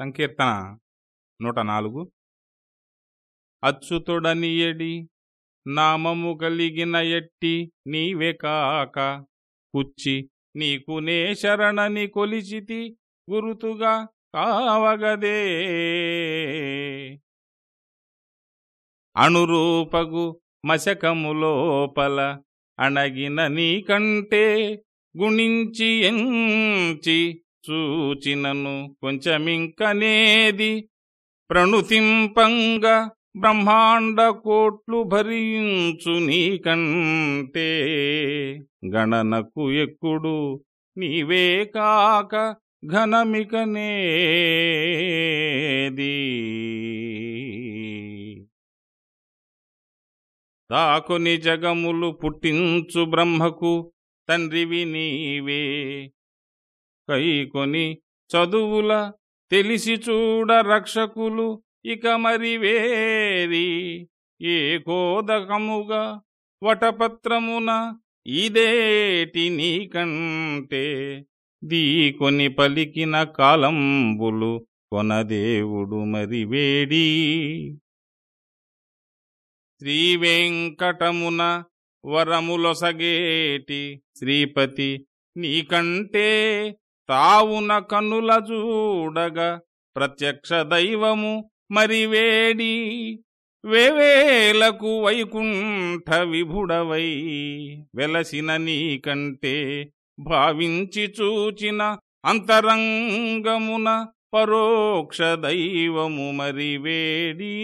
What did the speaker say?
సంకీర్తన నూట నాలుగు అచ్యుతుడనియడి నామము కలిగిన ఎట్టి నీవే కాక పుచ్చి నీకునే శరణని కొలిచితి గురుతుగా కావగదే. అణురూపగు మశకములోపల అణగిన నీకంటే గుణించి ఎంచి చూచినను కొంచెమింకనేది ప్రణుతింపంగా బ్రహ్మాండ కోట్లు భరించు నీకంటే గణనకు ఎక్కుడు నీవే కాక ఘనమికనేది. దాకుని జగములు పుట్టించు బ్రహ్మకు తండ్రివి నీవే. కైకొని చదువుల తెలిసి చూడ రక్షకులు ఇక మరి వేరి. ఏ కోదకముగా వటపత్రమున ఇదేటి నీకంటే? దీకొని పలికిన కాలంబులు కొనదేవుడు మరి వేడి. శ్రీవేంకటమున వరములొసగేటి శ్రీపతి నీకంటే తావున కన్నుల చూడగా ప్రత్యక్ష దైవము మరి వేడి వేవేలకు వైకుంఠ విభుడవై వెలసిన నీకంటే భావించి చూచిన అంతరంగమున పరోక్ష దైవము మరి వేడి